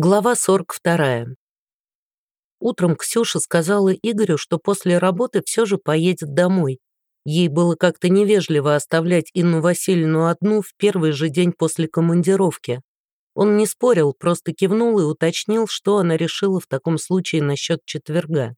Глава 42. Утром Ксюша сказала Игорю, что после работы все же поедет домой. Ей было как-то невежливо оставлять Инну Васильевну одну в первый же день после командировки. Он не спорил, просто кивнул и уточнил, что она решила в таком случае насчет четверга.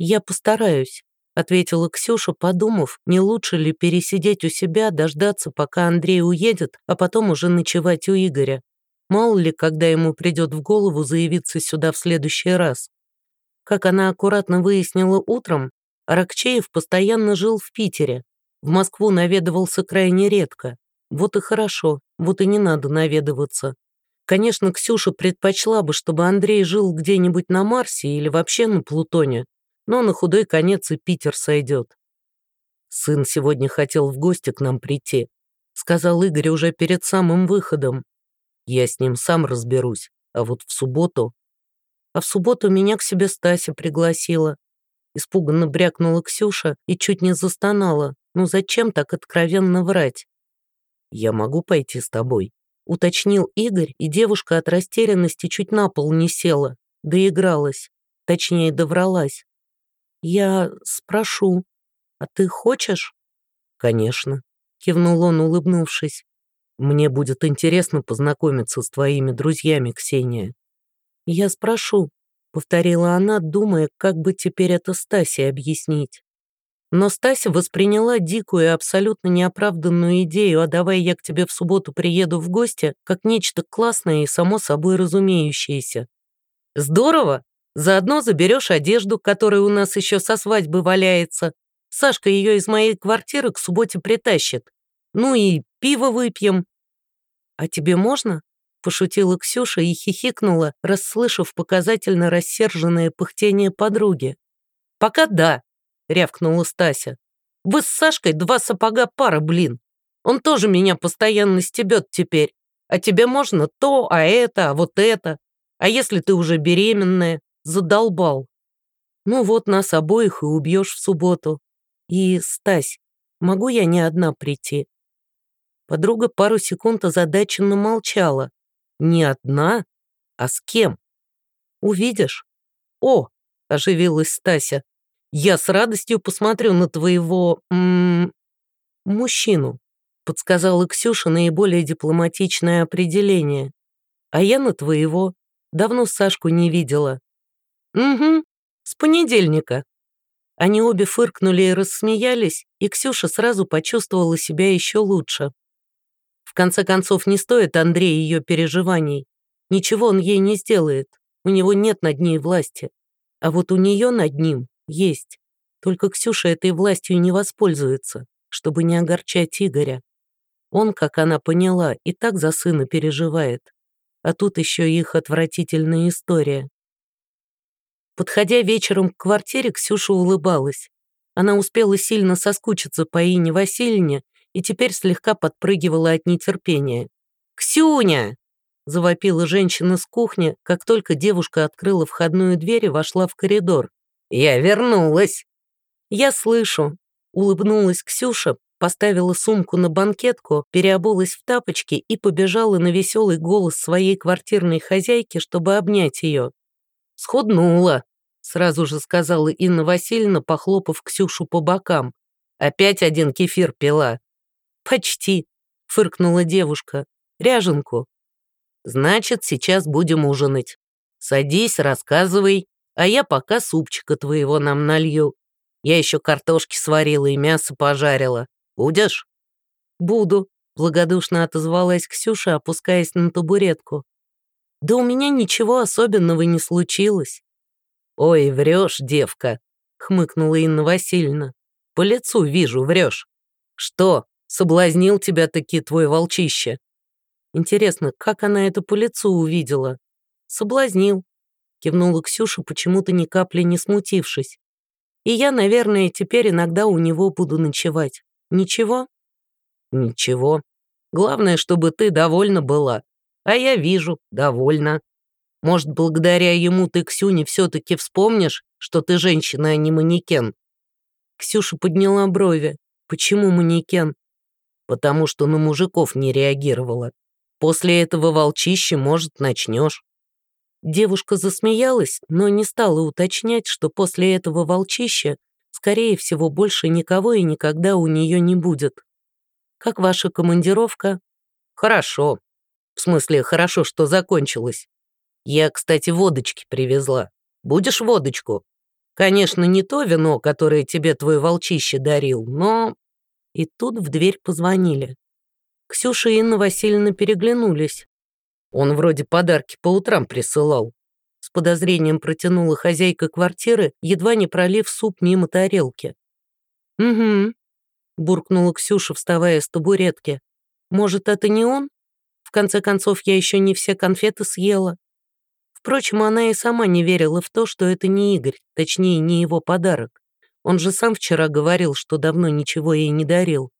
«Я постараюсь», — ответила Ксюша, подумав, не лучше ли пересидеть у себя, дождаться, пока Андрей уедет, а потом уже ночевать у Игоря. Мало ли, когда ему придет в голову заявиться сюда в следующий раз. Как она аккуратно выяснила утром, Аракчеев постоянно жил в Питере. В Москву наведывался крайне редко. Вот и хорошо, вот и не надо наведываться. Конечно, Ксюша предпочла бы, чтобы Андрей жил где-нибудь на Марсе или вообще на Плутоне, но на худой конец и Питер сойдет. «Сын сегодня хотел в гости к нам прийти», — сказал Игорь уже перед самым выходом. Я с ним сам разберусь, а вот в субботу... А в субботу меня к себе Стася пригласила. Испуганно брякнула Ксюша и чуть не застонала. Ну зачем так откровенно врать? «Я могу пойти с тобой?» Уточнил Игорь, и девушка от растерянности чуть на пол не села. Доигралась. Точнее, довралась. «Я спрошу. А ты хочешь?» «Конечно», — кивнул он, улыбнувшись. Мне будет интересно познакомиться с твоими друзьями, Ксения». «Я спрошу», — повторила она, думая, как бы теперь это Стасе объяснить. Но Стася восприняла дикую и абсолютно неоправданную идею, а давай я к тебе в субботу приеду в гости, как нечто классное и само собой разумеющееся. «Здорово! Заодно заберешь одежду, которая у нас еще со свадьбы валяется. Сашка ее из моей квартиры к субботе притащит. Ну и пиво выпьем». «А тебе можно?» — пошутила Ксюша и хихикнула, расслышав показательно рассерженное пыхтение подруги. «Пока да», — рявкнула Стася. «Вы с Сашкой два сапога пара, блин. Он тоже меня постоянно стебет теперь. А тебе можно то, а это, а вот это. А если ты уже беременная? Задолбал. Ну вот нас обоих и убьешь в субботу. И, Стась, могу я не одна прийти? Подруга пару секунд озадаченно молчала. Не одна, а с кем? Увидишь. О, оживилась Стася. Я с радостью посмотрю на твоего... М -м, мужчину, подсказала Ксюша наиболее дипломатичное определение. А я на твоего. Давно Сашку не видела. Угу, с понедельника. Они обе фыркнули и рассмеялись, и Ксюша сразу почувствовала себя еще лучше. Конце концов, не стоит Андрей ее переживаний. Ничего он ей не сделает. У него нет над ней власти. А вот у нее над ним есть. Только Ксюша этой властью не воспользуется, чтобы не огорчать Игоря. Он, как она поняла, и так за сына переживает. А тут еще их отвратительная история. Подходя вечером к квартире, Ксюша улыбалась. Она успела сильно соскучиться по Ине Васильевне и теперь слегка подпрыгивала от нетерпения. «Ксюня!» – завопила женщина с кухни, как только девушка открыла входную дверь и вошла в коридор. «Я вернулась!» «Я слышу!» – улыбнулась Ксюша, поставила сумку на банкетку, переобулась в тапочки и побежала на веселый голос своей квартирной хозяйки, чтобы обнять ее. «Сходнула», — сразу же сказала Инна Васильевна, похлопав Ксюшу по бокам. «Опять один кефир пила». «Почти», — фыркнула девушка. «Ряженку». «Значит, сейчас будем ужинать. Садись, рассказывай, а я пока супчика твоего нам налью. Я еще картошки сварила и мясо пожарила. Будешь?» «Буду», — благодушно отозвалась Ксюша, опускаясь на табуретку. «Да у меня ничего особенного не случилось». «Ой, врешь, девка», — хмыкнула Инна Васильевна. «По лицу вижу, врешь. Что, Соблазнил тебя таки твой волчище. Интересно, как она это по лицу увидела? Соблазнил. Кивнула Ксюша, почему-то ни капли не смутившись. И я, наверное, теперь иногда у него буду ночевать. Ничего? Ничего. Главное, чтобы ты довольна была. А я вижу, довольна. Может, благодаря ему ты, Ксюне, все-таки вспомнишь, что ты женщина, а не манекен?» Ксюша подняла брови. «Почему манекен? Потому что на мужиков не реагировала. После этого волчище, может, начнешь. Девушка засмеялась, но не стала уточнять, что после этого волчища, скорее всего, больше никого и никогда у нее не будет. «Как ваша командировка?» «Хорошо. В смысле, хорошо, что закончилась. Я, кстати, водочки привезла. Будешь водочку? Конечно, не то вино, которое тебе твой волчище дарил, но...» И тут в дверь позвонили. Ксюша и Инна Васильевна переглянулись. Он вроде подарки по утрам присылал. С подозрением протянула хозяйка квартиры, едва не пролив суп мимо тарелки. «Угу», — буркнула Ксюша, вставая с табуретки. «Может, это не он? В конце концов, я еще не все конфеты съела». Впрочем, она и сама не верила в то, что это не Игорь, точнее, не его подарок. Он же сам вчера говорил, что давно ничего ей не дарил.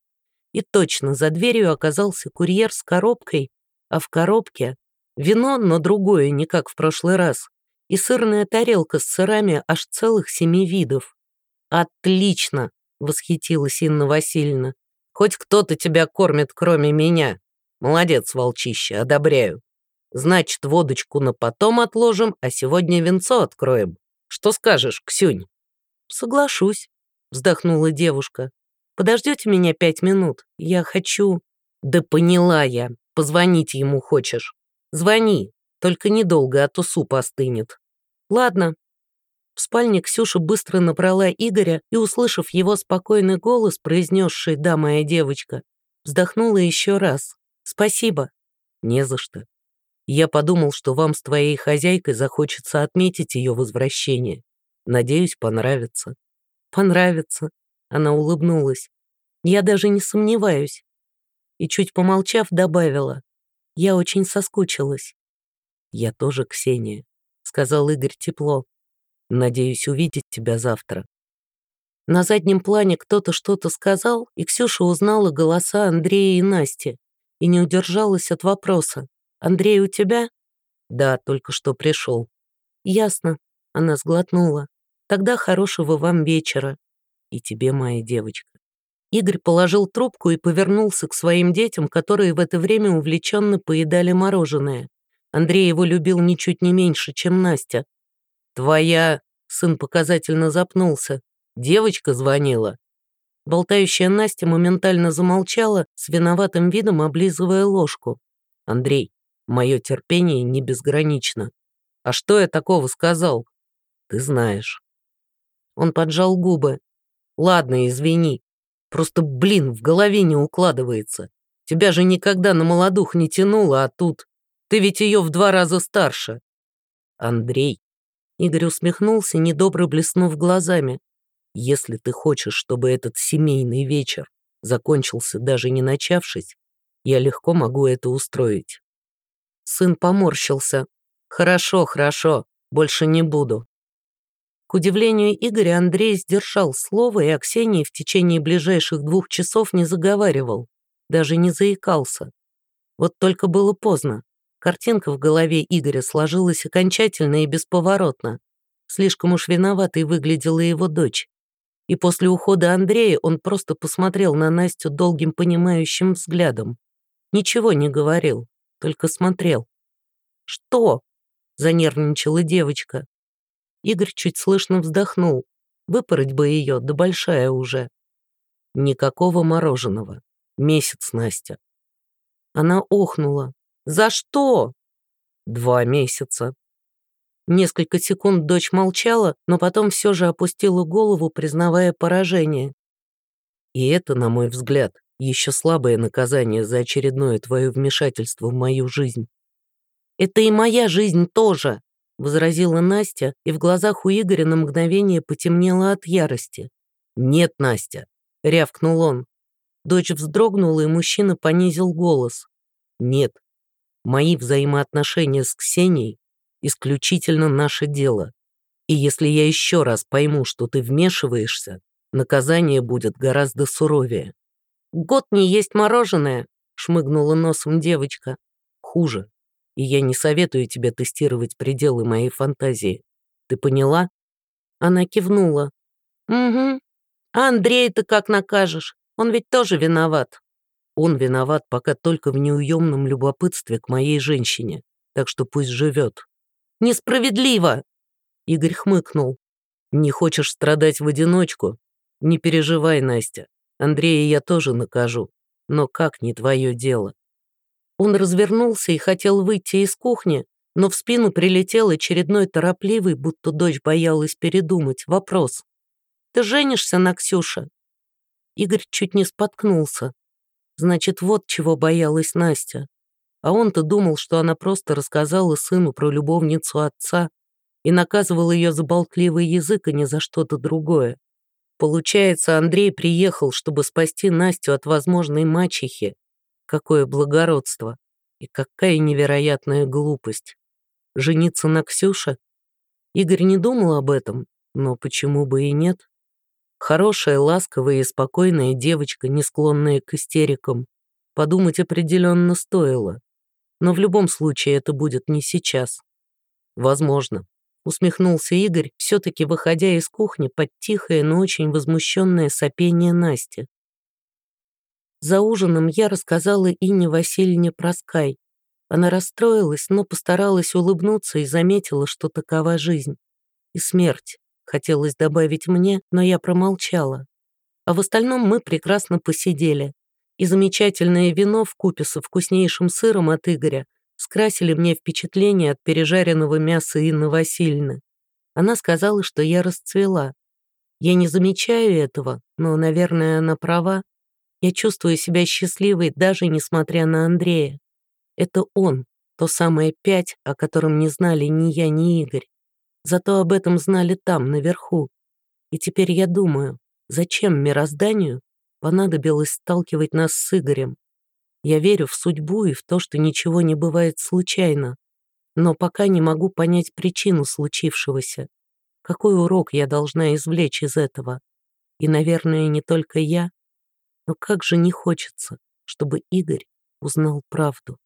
И точно, за дверью оказался курьер с коробкой, а в коробке вино, но другое, не как в прошлый раз, и сырная тарелка с сырами аж целых семи видов. «Отлично!» — восхитилась Инна Васильевна. «Хоть кто-то тебя кормит, кроме меня. Молодец, волчище, одобряю. Значит, водочку на потом отложим, а сегодня венцо откроем. Что скажешь, Ксюнь?» «Соглашусь», — вздохнула девушка. «Подождете меня пять минут? Я хочу...» «Да поняла я. Позвонить ему хочешь. Звони, только недолго, а то суп остынет». «Ладно». В спальне Ксюша быстро набрала Игоря и, услышав его спокойный голос, произнесший «да, моя девочка», вздохнула еще раз. «Спасибо». «Не за что. Я подумал, что вам с твоей хозяйкой захочется отметить ее возвращение. Надеюсь, понравится». «Понравится», — она улыбнулась. «Я даже не сомневаюсь». И чуть помолчав, добавила. «Я очень соскучилась». «Я тоже, Ксения», — сказал Игорь тепло. «Надеюсь увидеть тебя завтра». На заднем плане кто-то что-то сказал, и Ксюша узнала голоса Андрея и Насти и не удержалась от вопроса. «Андрей у тебя?» «Да, только что пришел». «Ясно», — она сглотнула. «Тогда хорошего вам вечера». «И тебе, моя девочка». Игорь положил трубку и повернулся к своим детям, которые в это время увлеченно поедали мороженое. Андрей его любил ничуть не меньше, чем Настя. «Твоя...» — сын показательно запнулся. «Девочка звонила». Болтающая Настя моментально замолчала, с виноватым видом облизывая ложку. «Андрей, Мое терпение не безгранично. А что я такого сказал? Ты знаешь. Он поджал губы. Ладно, извини. Просто, блин, в голове не укладывается. Тебя же никогда на молодух не тянуло, а тут... Ты ведь ее в два раза старше. Андрей. Игорь усмехнулся, недобро блеснув глазами. Если ты хочешь, чтобы этот семейный вечер закончился даже не начавшись, я легко могу это устроить. Сын поморщился. «Хорошо, хорошо, больше не буду». К удивлению Игоря, Андрей сдержал слово, и о в течение ближайших двух часов не заговаривал, даже не заикался. Вот только было поздно. Картинка в голове Игоря сложилась окончательно и бесповоротно. Слишком уж виноватой выглядела его дочь. И после ухода Андрея он просто посмотрел на Настю долгим понимающим взглядом. Ничего не говорил, только смотрел. «Что?» — занервничала девочка. Игорь чуть слышно вздохнул. Выпороть бы ее, да большая уже. Никакого мороженого. Месяц, Настя. Она охнула. «За что?» «Два месяца». Несколько секунд дочь молчала, но потом все же опустила голову, признавая поражение. И это, на мой взгляд, еще слабое наказание за очередное твое вмешательство в мою жизнь. Это и моя жизнь тоже, возразила Настя, и в глазах у Игоря на мгновение потемнело от ярости. Нет, Настя, рявкнул он. Дочь вздрогнула, и мужчина понизил голос. Нет, мои взаимоотношения с Ксенией исключительно наше дело. И если я еще раз пойму, что ты вмешиваешься, наказание будет гораздо суровее. «Год не есть мороженое», — шмыгнула носом девочка. «Хуже. И я не советую тебе тестировать пределы моей фантазии. Ты поняла?» Она кивнула. «Угу. А Андрея-то как накажешь? Он ведь тоже виноват». Он виноват пока только в неуемном любопытстве к моей женщине, так что пусть живет. Несправедливо!» Игорь хмыкнул. «Не хочешь страдать в одиночку? Не переживай, Настя. Андрея я тоже накажу. Но как не твое дело?» Он развернулся и хотел выйти из кухни, но в спину прилетел очередной торопливый, будто дочь боялась передумать, вопрос. «Ты женишься на Ксюше?» Игорь чуть не споткнулся. Значит, вот чего боялась Настя. А он-то думал, что она просто рассказала сыну про любовницу отца и наказывал ее за болтливый язык, а не за что-то другое. Получается, Андрей приехал, чтобы спасти Настю от возможной мачехи. Какое благородство и какая невероятная глупость. Жениться на Ксюше? Игорь не думал об этом, но почему бы и нет? Хорошая, ласковая и спокойная девочка, не склонная к истерикам. Подумать определенно стоило. Но в любом случае это будет не сейчас. Возможно. Усмехнулся Игорь, все-таки выходя из кухни под тихое, но очень возмущенное сопение Насти. За ужином я рассказала Инне Васильевне про Скай. Она расстроилась, но постаралась улыбнуться и заметила, что такова жизнь. И смерть. Хотелось добавить мне, но я промолчала. А в остальном мы прекрасно посидели. И замечательное вино в купе со вкуснейшим сыром от Игоря скрасили мне впечатление от пережаренного мяса Инны Васильевны. Она сказала, что я расцвела. Я не замечаю этого, но, наверное, она права. Я чувствую себя счастливой, даже несмотря на Андрея. Это он, то самое пять, о котором не знали ни я, ни Игорь. Зато об этом знали там, наверху. И теперь я думаю, зачем мирозданию понадобилось сталкивать нас с Игорем? Я верю в судьбу и в то, что ничего не бывает случайно. Но пока не могу понять причину случившегося. Какой урок я должна извлечь из этого? И, наверное, не только я. Но как же не хочется, чтобы Игорь узнал правду.